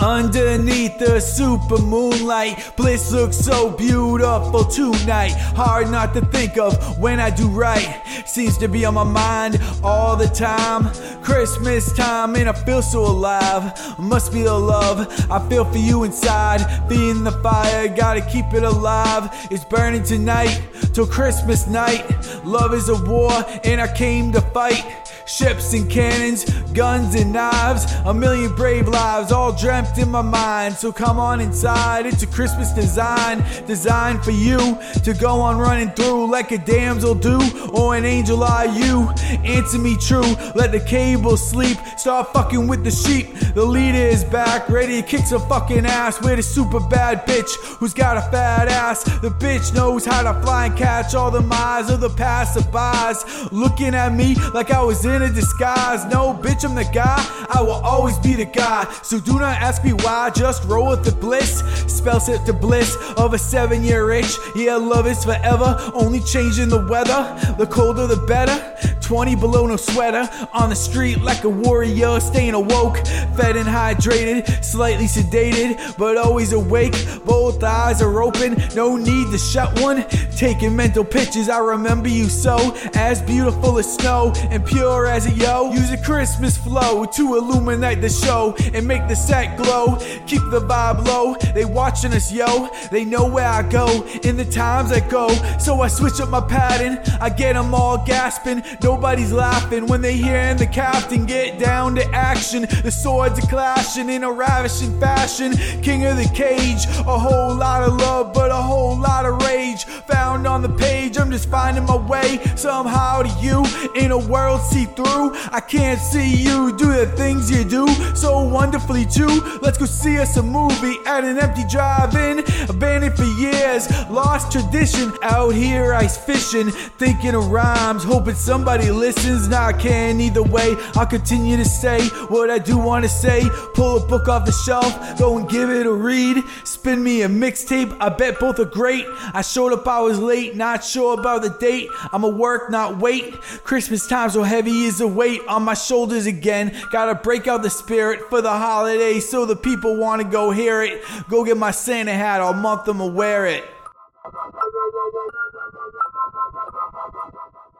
Underneath the super moonlight, bliss looks so beautiful tonight. Hard not to think of when I do right. Seems to be on my mind all the time. Christmas time, and I feel so alive. Must be the love I feel for you inside. Feeding the fire, gotta keep it alive. It's burning tonight till Christmas night. Love is a war, and I came to fight. Ships and cannons, guns and knives, a million brave lives all dreamt in my mind. So come on inside, it's a Christmas design, designed for you to go on running through like a damsel do, or an angel are you. Answer me true, let the cable sleep, start fucking with the sheep. The leader is back, ready to kick some fucking ass with a super bad bitch who's got a fat ass. The bitch knows how to fly and catch all the miles of the passerbys, looking at me like I was in a disguise. No, bitch, I'm the guy. I will always be the guy. So do not ask me why. Just roll with the bliss. Spells it the bliss of a seven year itch. Yeah, love is forever. Only changing the weather. The colder, the better. 20 below, no sweater. On the street like a warrior, staying awoke. Fed and hydrated, slightly sedated, but always awake. Both eyes are open, no need to shut one. Taking mental pictures, I remember you so. As beautiful as snow and pure as a yo. Use a Christmas flow to illuminate the show and make the set glow. Keep the vibe low, they watching us, yo. They know where I go in the times I go. So I switch up my pattern, I get them all gasping. Nobody's laughing when they hear the captain get down to action. The swords are clashing in a ravishing fashion. King of the cage, a whole lot of love, but a whole lot of rage. Found on the page, I'm just finding my way somehow to you in a world see through. I can't see you do the things you do so wonderfully too. Let's go see us a movie at an empty drive-in, abandoned for years, lost tradition. Out here ice fishing, thinking of rhymes, hoping somebody listens. Now I can either way. I'll continue to say what I do want to say. Pull a book off the shelf, go and give it a read. Spin me a mixtape. I bet both are great. I showed up, I was late, not sure about the date. I'ma work, not wait. Christmas time so heavy is the weight on my shoulders again. Gotta break out the spirit for the holiday so the people wanna go hear it. Go get my Santa hat, I'll month to wear it.